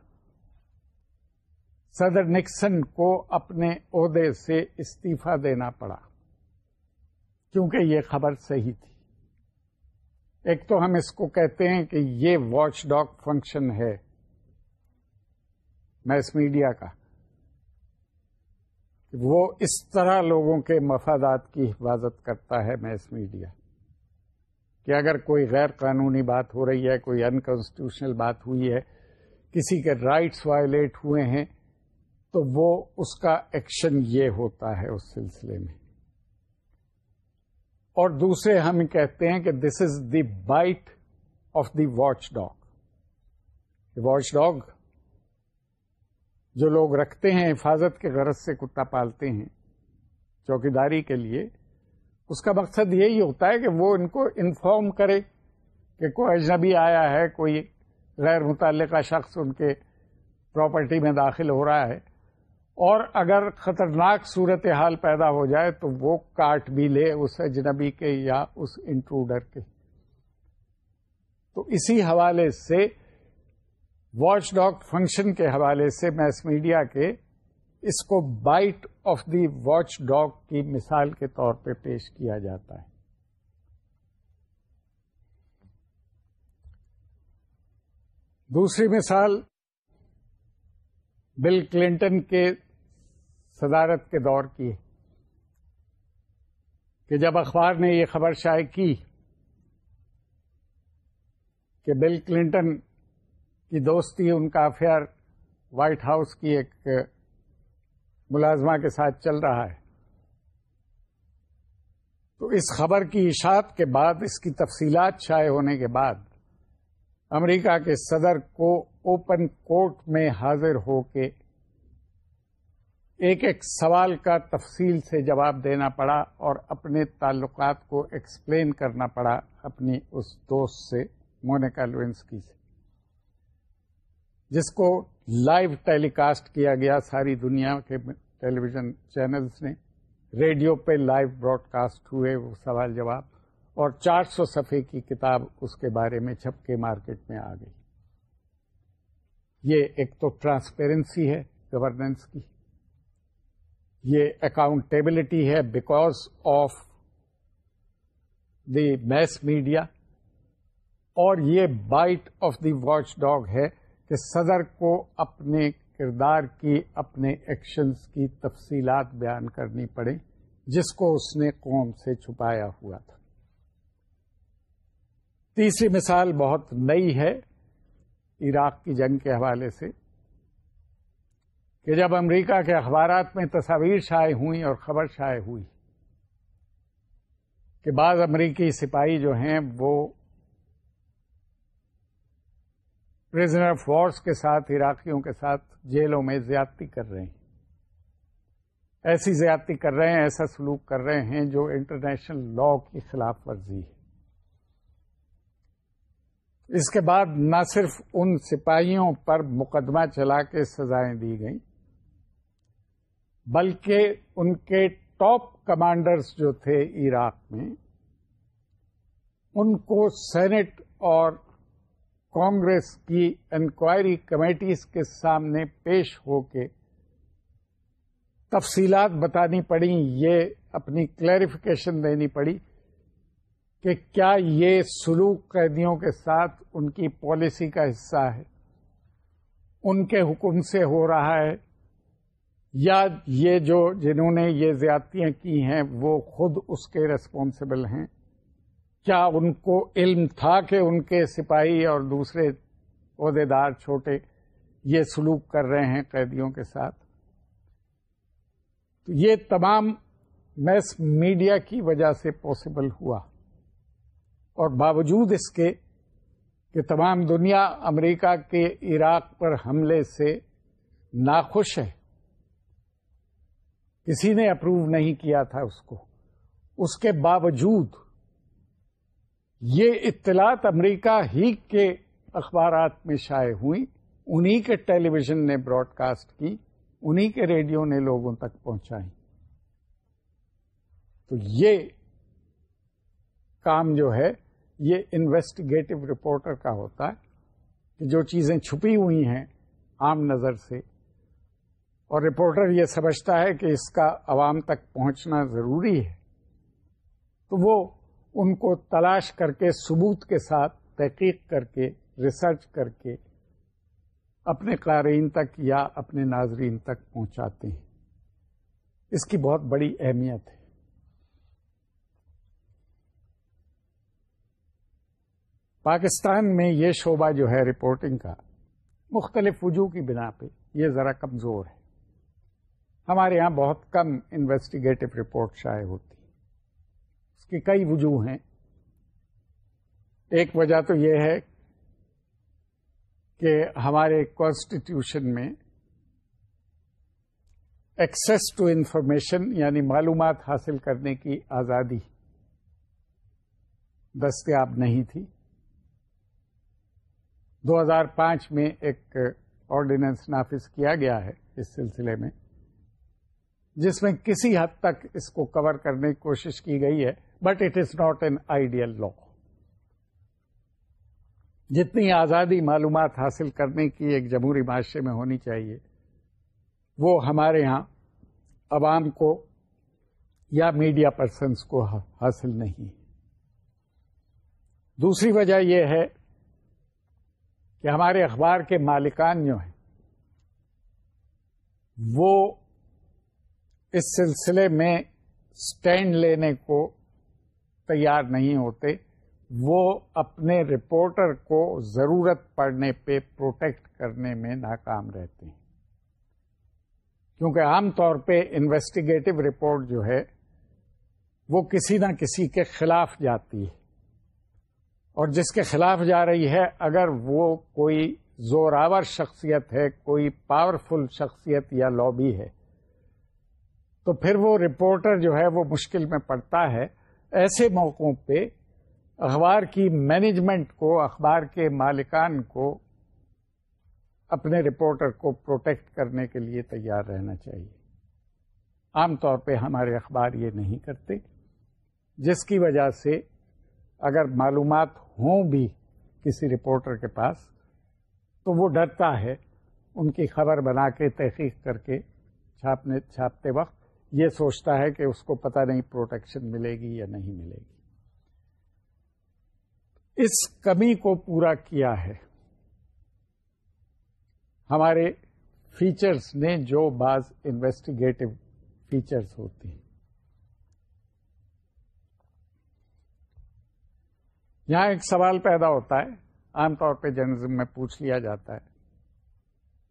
صدر نکسن کو اپنے عہدے سے استعفی دینا پڑا کیونکہ یہ خبر صحیح تھی ایک تو ہم اس کو کہتے ہیں کہ یہ واچ ڈاک فنکشن ہے میس میڈیا کا وہ اس طرح لوگوں کے مفادات کی حفاظت کرتا ہے میس میڈیا کہ اگر کوئی غیر قانونی بات ہو رہی ہے کوئی انکانسٹیوشنل بات ہوئی ہے کسی کے رائٹس وائلیٹ ہوئے ہیں تو وہ اس کا ایکشن یہ ہوتا ہے اس سلسلے میں اور دوسرے ہم کہتے ہیں کہ this is the bite of the watchdog watchdog جو لوگ رکھتے ہیں حفاظت کے غرض سے کتا پالتے ہیں چوکی داری کے لیے اس کا مقصد یہی ہوتا ہے کہ وہ ان کو انفارم کرے کہ کوئی اجنبی آیا ہے کوئی غیر متعلقہ شخص ان کے پراپرٹی میں داخل ہو رہا ہے اور اگر خطرناک صورت حال پیدا ہو جائے تو وہ کاٹ بھی لے اس اجنبی کے یا اس انٹروڈر کے تو اسی حوالے سے واچ ڈاک فنکشن کے حوالے سے میس میڈیا کے اس کو bite of the watchdog کی مثال کے طور پہ پیش کیا جاتا ہے دوسری مثال بل کلنٹن کے صدارت کے دور کی کہ جب اخبار نے یہ خبر شائع کی کہ بل کلنٹن کی دوستی ان کا افیئر وائٹ ہاؤس کی ایک ملازمہ کے ساتھ چل رہا ہے تو اس خبر کی اشاعت کے بعد اس کی تفصیلات شائع ہونے کے بعد امریکہ کے صدر کو اوپن کورٹ میں حاضر ہو کے ایک ایک سوال کا تفصیل سے جواب دینا پڑا اور اپنے تعلقات کو ایکسپلین کرنا پڑا اپنی اس دوست سے مونیکا لوئنسکی سے جس کو لائیو ٹیلی کاسٹ کیا گیا ساری دنیا کے ٹیلی ویژن چینلز نے ریڈیو پہ لائیو براڈ کاسٹ ہوئے وہ سوال جواب اور چار سو صفحے کی کتاب اس کے بارے میں چھپ کے مارکیٹ میں آ گئی یہ ایک تو ٹرانسپیرنسی ہے گورننس کی یہ اکاؤنٹیبلٹی ہے because of the mass media اور یہ bite of the watchdog ہے کہ صدر کو اپنے کردار کی اپنے ایکشنس کی تفصیلات بیان کرنی پڑے جس کو اس نے قوم سے چھپایا ہوا تھا تیسری مثال بہت نئی ہے عراق کی جنگ کے حوالے سے کہ جب امریکہ کے اخبارات میں تصاویر شائع ہوئیں اور خبر شائع ہوئی کہ بعض امریکی سپاہی جو ہیں وہ فورس کے ساتھ عراقیوں کے ساتھ جیلوں میں زیادتی کر رہے ہیں ایسی زیادتی کر رہے ہیں ایسا سلوک کر رہے ہیں جو انٹرنیشنل لاء کی خلاف ورزی ہے اس کے بعد نہ صرف ان سپاہیوں پر مقدمہ چلا کے سزائیں دی گئیں بلکہ ان کے ٹاپ کمانڈرز جو تھے عراق میں ان کو سینٹ اور کانگریس کی انکوائری کمیٹیز کے سامنے پیش ہو کے تفصیلات بتانی پڑی یہ اپنی کلیریفیکیشن دینی پڑی کہ کیا یہ سلوک قیدیوں کے ساتھ ان کی پالیسی کا حصہ ہے ان کے حکم سے ہو رہا ہے یا یہ جو جنہوں نے یہ زیادتیاں کی ہیں وہ خود اس کے ریسپانسبل ہیں کیا ان کو علم تھا کہ ان کے سپاہی اور دوسرے عہدے دار چھوٹے یہ سلوک کر رہے ہیں قیدیوں کے ساتھ تو یہ تمام میس میڈیا کی وجہ سے پوسیبل ہوا اور باوجود اس کے کہ تمام دنیا امریکہ کے عراق پر حملے سے ناخوش ہے کسی نے اپروو نہیں کیا تھا اس کو اس کے باوجود یہ اطلاعات امریکہ ہی کے اخبارات میں شائع ہوئی انہی کے ٹیلی ویژن نے براڈ کاسٹ کی انہی کے ریڈیو نے لوگوں تک پہنچائی تو یہ کام جو ہے یہ انویسٹیگیٹو رپورٹر کا ہوتا ہے کہ جو چیزیں چھپی ہوئی ہیں عام نظر سے اور رپورٹر یہ سمجھتا ہے کہ اس کا عوام تک پہنچنا ضروری ہے تو وہ ان کو تلاش کر کے ثبوت کے ساتھ تحقیق کر کے ریسرچ کر کے اپنے قارئین تک یا اپنے ناظرین تک پہنچاتے ہیں اس کی بہت بڑی اہمیت ہے پاکستان میں یہ شعبہ جو ہے رپورٹنگ کا مختلف وجوہ کی بنا پہ یہ ذرا کمزور ہے ہمارے یہاں بہت کم انویسٹیگیٹو رپورٹ شائع ہوتی اس کی کئی وجوہ ہیں ایک وجہ تو یہ ہے کہ ہمارے کانسٹیٹیوشن میں ایکسس ٹو انفارمیشن یعنی معلومات حاصل کرنے کی آزادی دستیاب نہیں تھی دو ہزار پانچ میں ایک آرڈیننس نافذ کیا گیا ہے اس سلسلے میں جس میں کسی حد تک اس کو کور کرنے کی کوشش کی گئی ہے but it is not an ideal law جتنی آزادی معلومات حاصل کرنے کی ایک جمہوری معاشرے میں ہونی چاہیے وہ ہمارے ہاں عوام کو یا میڈیا پرسنس کو حاصل نہیں دوسری وجہ یہ ہے کہ ہمارے اخبار کے مالکان جو ہیں وہ اس سلسلے میں اسٹینڈ لینے کو تیار نہیں ہوتے وہ اپنے رپورٹر کو ضرورت پڑنے پہ پروٹیکٹ کرنے میں ناکام رہتے ہیں کیونکہ عام طور پہ انویسٹیگیٹو رپورٹ جو ہے وہ کسی نہ کسی کے خلاف جاتی ہے اور جس کے خلاف جا رہی ہے اگر وہ کوئی زوراور شخصیت ہے کوئی پاورفل شخصیت یا لوبی ہے تو پھر وہ رپورٹر جو ہے وہ مشکل میں پڑتا ہے ایسے موقعوں پہ اخبار کی مینجمنٹ کو اخبار کے مالکان کو اپنے رپورٹر کو پروٹیکٹ کرنے کے لیے تیار رہنا چاہیے عام طور پہ ہمارے اخبار یہ نہیں کرتے جس کی وجہ سے اگر معلومات ہوں بھی کسی رپورٹر کے پاس تو وہ ڈرتا ہے ان کی خبر بنا کے تحقیق کر کے چھاپنے چھاپتے وقت یہ سوچتا ہے کہ اس کو پتہ نہیں پروٹیکشن ملے گی یا نہیں ملے گی اس کمی کو پورا کیا ہے ہمارے فیچرز نے جو بعض انویسٹیگیٹو فیچرز ہوتی ہیں یہاں ایک سوال پیدا ہوتا ہے عام طور پہ جرنلزم میں پوچھ لیا جاتا ہے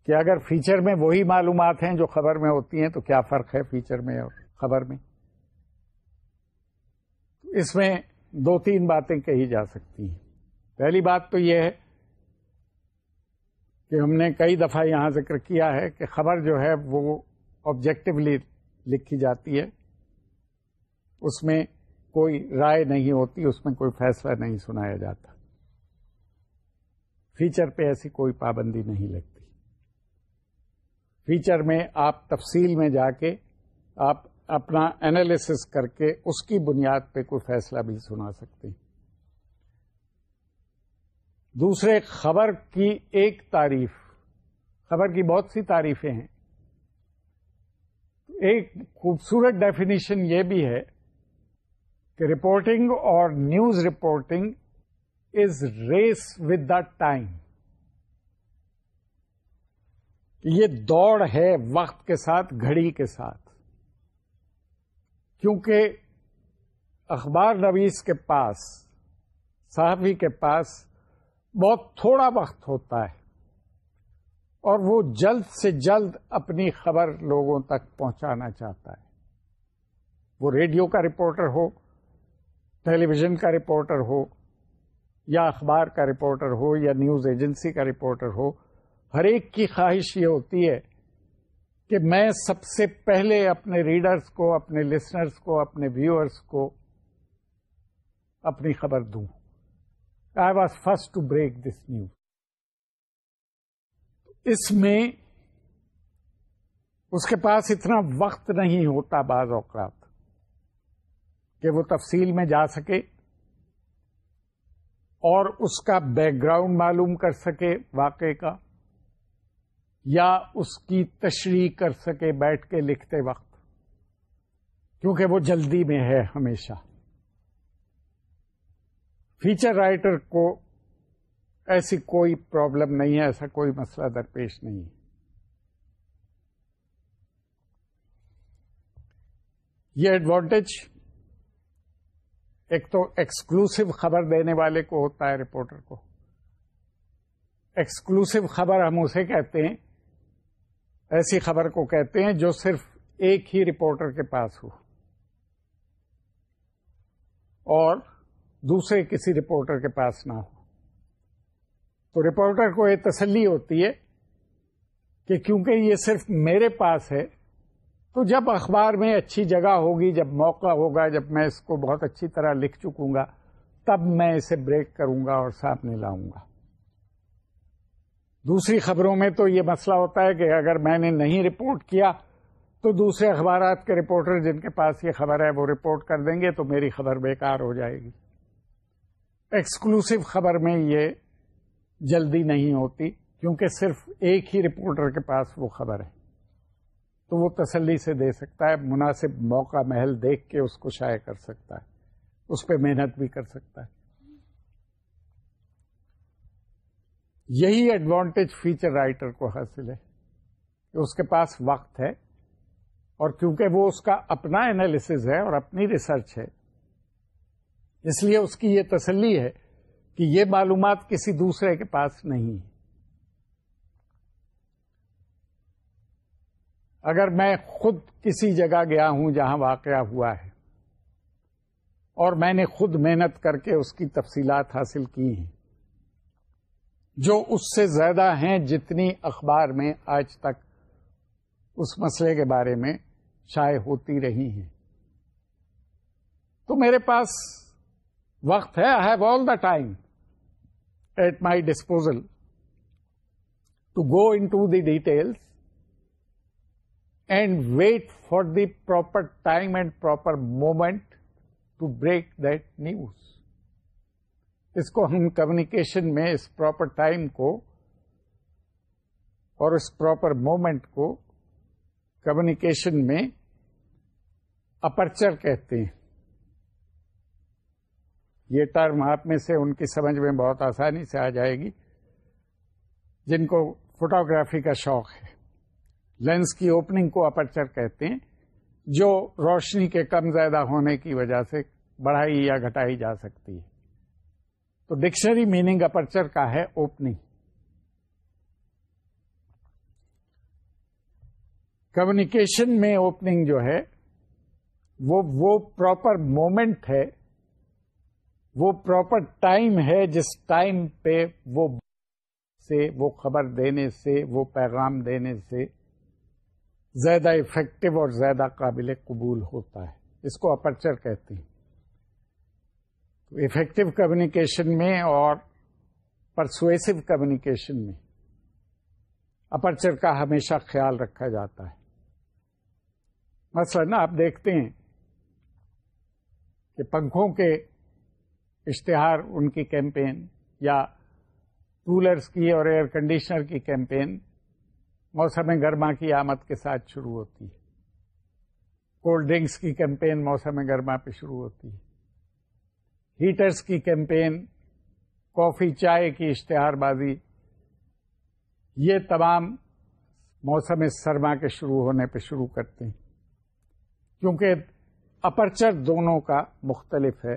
کہ اگر فیچر میں وہی معلومات ہیں جو خبر میں ہوتی ہیں تو کیا فرق ہے فیچر میں اور خبر میں اس میں دو تین باتیں کہی جا سکتی ہیں پہلی بات تو یہ ہے کہ ہم نے کئی دفعہ یہاں ذکر کیا ہے کہ خبر جو ہے وہ آبجیکٹولی لکھی جاتی ہے اس میں کوئی رائے نہیں ہوتی اس میں کوئی فیصلہ نہیں سنایا جاتا فیچر پہ ایسی کوئی پابندی نہیں لگتی فیچر میں آپ تفصیل میں جا کے آپ اپنا اینالسس کر کے اس کی بنیاد پہ کوئی فیصلہ بھی سنا سکتے ہیں دوسرے خبر کی ایک تعریف خبر کی بہت سی تعریفیں ہیں ایک خوبصورت ڈیفینیشن یہ بھی ہے کہ رپورٹنگ اور news reporting is race with the time یہ دوڑ ہے وقت کے ساتھ گھڑی کے ساتھ کیونکہ اخبار نویس کے پاس صحافی کے پاس بہت تھوڑا وقت ہوتا ہے اور وہ جلد سے جلد اپنی خبر لوگوں تک پہنچانا چاہتا ہے وہ ریڈیو کا رپورٹر ہو ٹیلی ویژن کا رپورٹر ہو یا اخبار کا رپورٹر ہو یا نیوز ایجنسی کا رپورٹر ہو ہر ایک کی خواہش یہ ہوتی ہے کہ میں سب سے پہلے اپنے ریڈرز کو اپنے لسنرز کو اپنے ویورز کو اپنی خبر دوں I was first to break this news اس میں اس کے پاس اتنا وقت نہیں ہوتا بعض اوقات کہ وہ تفصیل میں جا سکے اور اس کا بیک گراؤنڈ معلوم کر سکے واقعے کا یا اس کی تشریح کر سکے بیٹھ کے لکھتے وقت کیونکہ وہ جلدی میں ہے ہمیشہ فیچر رائٹر کو ایسی کوئی پرابلم نہیں ہے ایسا کوئی مسئلہ درپیش نہیں ہے یہ ایڈوانٹیج ایک تو ایکسکلوسو خبر دینے والے کو ہوتا ہے رپورٹر کو ایکسکلوسو خبر ہم اسے کہتے ہیں ایسی خبر کو کہتے ہیں جو صرف ایک ہی رپورٹر کے پاس ہو اور دوسرے کسی رپورٹر کے پاس نہ ہو تو رپورٹر کو یہ تسلی ہوتی ہے کہ کیونکہ یہ صرف میرے پاس ہے تو جب اخبار میں اچھی جگہ ہوگی جب موقع ہوگا جب میں اس کو بہت اچھی طرح لکھ چکوں گا تب میں اسے بریک کروں گا اور سامنے لاؤں گا دوسری خبروں میں تو یہ مسئلہ ہوتا ہے کہ اگر میں نے نہیں رپورٹ کیا تو دوسرے اخبارات کے رپورٹر جن کے پاس یہ خبر ہے وہ رپورٹ کر دیں گے تو میری خبر بیکار ہو جائے گی ایکسکلوسو خبر میں یہ جلدی نہیں ہوتی کیونکہ صرف ایک ہی رپورٹر کے پاس وہ خبر ہے تو وہ تسلی سے دے سکتا ہے مناسب موقع محل دیکھ کے اس کو شائع کر سکتا ہے اس پہ محنت بھی کر سکتا ہے یہی ایڈوانٹیج فیچر رائٹر کو حاصل ہے کہ اس کے پاس وقت ہے اور کیونکہ وہ اس کا اپنا انالیسز ہے اور اپنی ریسرچ ہے اس لیے اس کی یہ تسلی ہے کہ یہ معلومات کسی دوسرے کے پاس نہیں ہے اگر میں خود کسی جگہ گیا ہوں جہاں واقعہ ہوا ہے اور میں نے خود محنت کر کے اس کی تفصیلات حاصل کی ہیں جو اس سے زیادہ ہیں جتنی اخبار میں آج تک اس مسئلے کے بارے میں شائع ہوتی رہی ہیں تو میرے پاس وقت ہے I have all the time at my disposal to go into the detail and wait for the proper time and proper moment to break that news اس کو ہم کمیونیکیشن میں اس پراپر ٹائم کو اور اس پراپر مومنٹ کو communication میں aperture کہتے ہیں یہ ٹرم آپ میں سے ان کی سمجھ میں بہت آسانی سے آ جائے گی جن کو فوٹوگرافی کا شوق ہے لینس کی اوپننگ کو اپرچر کہتے ہیں جو روشنی کے کم زیادہ ہونے کی وجہ سے بڑھائی یا گھٹائی جا سکتی ہے تو ڈکشنری میننگ اپرچر کا ہے اوپننگ کمیونیکیشن میں اوپننگ جو ہے وہ وہ پراپر مومنٹ ہے وہ پراپر ٹائم ہے جس ٹائم پہ وہ سے وہ خبر دینے سے وہ پیغام دینے سے زیادہ افیکٹو اور زیادہ قابل قبول ہوتا ہے اس کو اپرچر کہتے ہیں افیکٹو کمیونیکیشن میں اور پرسویسو کمیونیکیشن میں اپرچر کا ہمیشہ خیال رکھا جاتا ہے مثلاً آپ دیکھتے ہیں کہ پنکھوں کے اشتہار ان کی کیمپین یا کولرس کی اور ایئر کنڈیشنر کی کیمپین موسم گرما کی آمد کے ساتھ شروع ہوتی ہے کولڈ ڈرنکس کی کیمپین موسم گرما پہ شروع ہوتی ہے ہیٹرس کی کیمپین کافی چائے کی اشتہار بازی یہ تمام موسم سرما کے شروع ہونے پہ شروع کرتے ہیں کیونکہ اپرچر دونوں کا مختلف ہے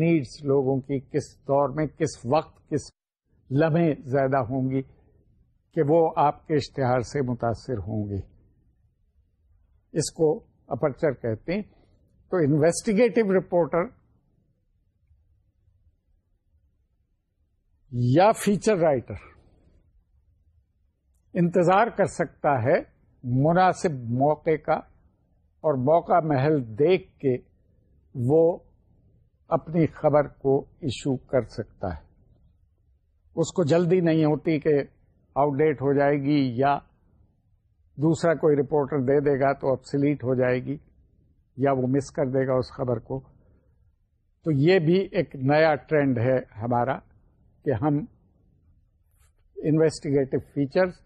نیڈس لوگوں کی کس دور میں کس وقت کس لمحے زیادہ ہوں گی کہ وہ آپ کے اشتہار سے متاثر ہوں گے اس کو اپرچر کہتے ہیں تو انویسٹیگیٹو رپورٹر یا فیچر رائٹر انتظار کر سکتا ہے مناسب موقع کا اور موقع محل دیکھ کے وہ اپنی خبر کو ایشو کر سکتا ہے اس کو جلدی نہیں ہوتی کہ آؤٹ ڈیٹ ہو جائے گی یا دوسرا کوئی رپورٹر دے دے گا تو اب سلیٹ ہو جائے گی یا وہ مس کر دے گا اس خبر کو تو یہ بھی ایک نیا ٹرینڈ ہے ہمارا کہ ہم انویسٹیگیٹو فیچرز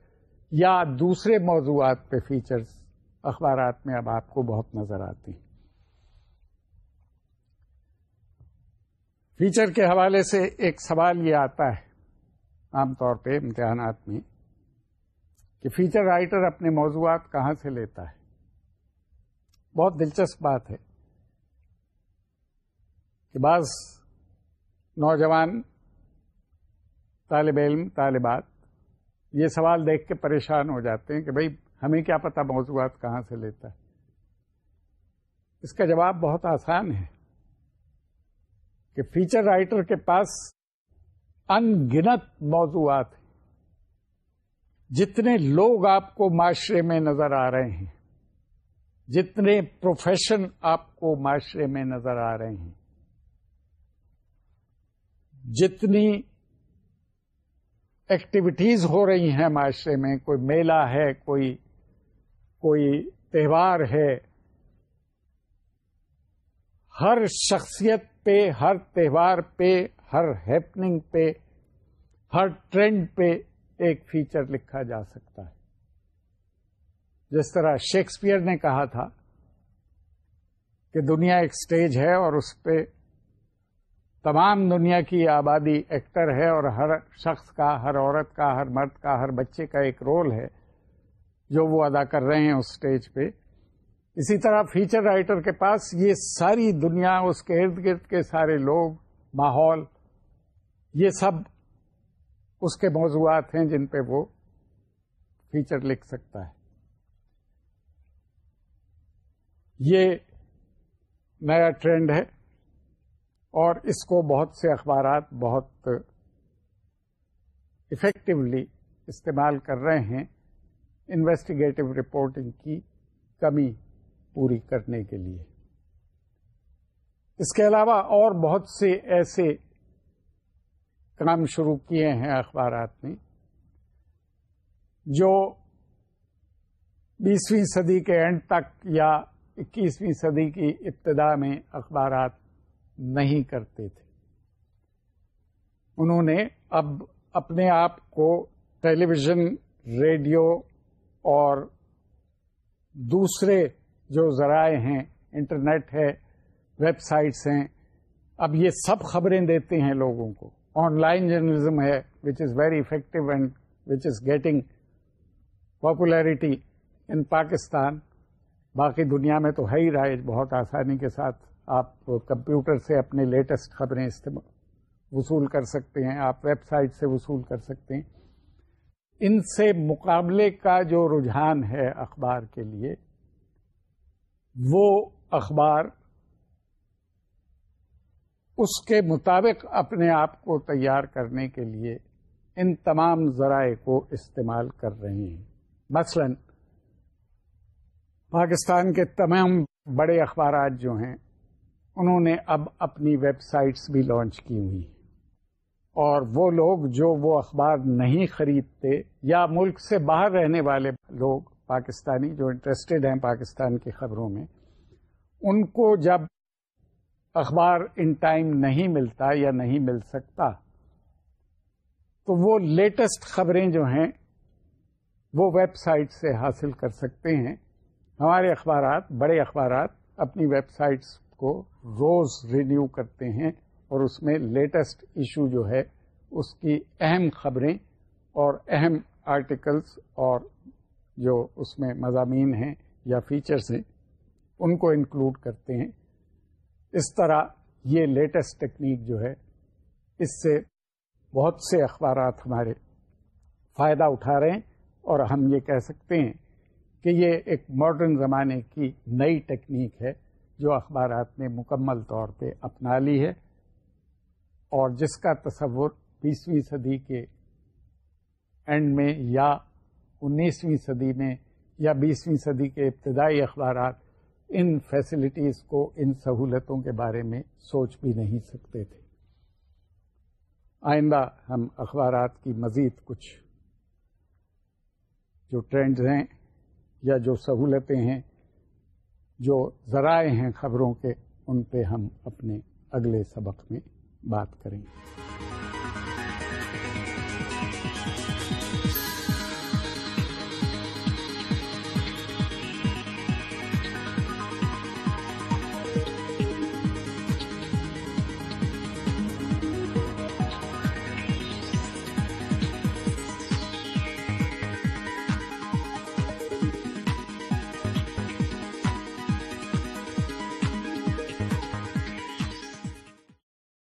یا دوسرے موضوعات پہ فیچرز اخبارات میں اب آپ کو بہت نظر آتی ہیں فیچر کے حوالے سے ایک سوال یہ آتا ہے عام طور پہ امتحانات میں کہ فیچر رائٹر اپنے موضوعات کہاں سے لیتا ہے بہت دلچسپ بات ہے کہ بعض نوجوان طالب علم طالبات یہ سوال دیکھ کے پریشان ہو جاتے ہیں کہ بھائی ہمیں کیا پتہ موضوعات کہاں سے لیتا ہے اس کا جواب بہت آسان ہے کہ فیچر رائٹر کے پاس ان گنت موضوعات ہیں جتنے لوگ آپ کو معاشرے میں نظر آ رہے ہیں جتنے پروفیشن آپ کو معاشرے میں نظر آ رہے ہیں جتنی ایکٹیویٹیز ہو رہی ہیں معاشرے میں کوئی میلہ ہے کوئی کوئی تہوار ہے ہر شخصیت پہ ہر تہوار پہ ہر ہیپننگ پہ ہر ٹرینڈ پہ ایک فیچر لکھا جا سکتا ہے جس طرح شیکسپیئر نے کہا تھا کہ دنیا ایک سٹیج ہے اور اس پہ تمام دنیا کی آبادی ایکٹر ہے اور ہر شخص کا ہر عورت کا ہر مرد کا ہر بچے کا ایک رول ہے جو وہ ادا کر رہے ہیں اس اسٹیج پہ اسی طرح فیچر رائٹر کے پاس یہ ساری دنیا اس کے ارد گرد کے سارے لوگ ماحول یہ سب اس کے موضوعات ہیں جن پہ وہ فیچر لکھ سکتا ہے یہ نیا ٹرینڈ ہے اور اس کو بہت سے اخبارات بہت افیکٹولی استعمال کر رہے ہیں انویسٹیگیٹو رپورٹنگ کی کمی پوری کرنے کے لیے اس کے علاوہ اور بہت سے ایسے کام شروع کیے ہیں اخبارات نے جو بیسویں صدی کے اینڈ تک یا اکیسویں صدی کی ابتدا میں اخبارات نہیں کرتے تھے انہوں نے اب اپنے آپ کو ٹیلی ویژن ریڈیو اور دوسرے جو ذرائع ہیں انٹرنیٹ ہے ویب سائٹس ہیں اب یہ سب خبریں دیتے ہیں لوگوں کو آن لائن جرنلزم ہے which is very effective and which is getting popularity in Pakistan باقی دنیا میں تو ہے ہی رائے بہت آسانی کے ساتھ آپ کمپیوٹر سے اپنے لیٹسٹ خبریں وصول کر سکتے ہیں آپ ویب سائٹ سے وصول کر سکتے ہیں ان سے مقابلے کا جو رجحان ہے اخبار کے لیے وہ اخبار اس کے مطابق اپنے آپ کو تیار کرنے کے لیے ان تمام ذرائع کو استعمال کر رہے ہیں مثلاً پاکستان کے تمام بڑے اخبارات جو ہیں انہوں نے اب اپنی ویب سائٹس بھی لانچ کی ہوئی اور وہ لوگ جو وہ اخبار نہیں خریدتے یا ملک سے باہر رہنے والے لوگ پاکستانی جو انٹرسٹڈ ہیں پاکستان کی خبروں میں ان کو جب اخبار ان ٹائم نہیں ملتا یا نہیں مل سکتا تو وہ لیٹسٹ خبریں جو ہیں وہ ویب سائٹ سے حاصل کر سکتے ہیں ہمارے اخبارات بڑے اخبارات اپنی ویب سائٹس کو روز رینیو کرتے ہیں اور اس میں لیٹسٹ ایشو جو ہے اس کی اہم خبریں اور اہم آرٹیکلس اور جو اس میں مضامین ہیں یا فیچرس ہیں ان کو انکلوڈ کرتے ہیں اس طرح یہ لیٹسٹ ٹیکنیک جو ہے اس سے بہت سے اخبارات ہمارے فائدہ اٹھا رہے ہیں اور ہم یہ کہہ سکتے ہیں کہ یہ ایک ماڈرن زمانے کی نئی ٹیکنیک ہے جو اخبارات نے مکمل طور پہ اپنا لی ہے اور جس کا تصور بیسویں صدی کے اینڈ میں یا انیسویں صدی میں یا بیسویں صدی کے ابتدائی اخبارات ان فیسلٹیز کو ان سہولتوں کے بارے میں سوچ بھی نہیں سکتے تھے آئندہ ہم اخبارات کی مزید کچھ جو ٹرینڈز ہیں یا جو سہولتیں ہیں جو ذرائع ہیں خبروں کے ان پہ ہم اپنے اگلے سبق میں بات کریں گے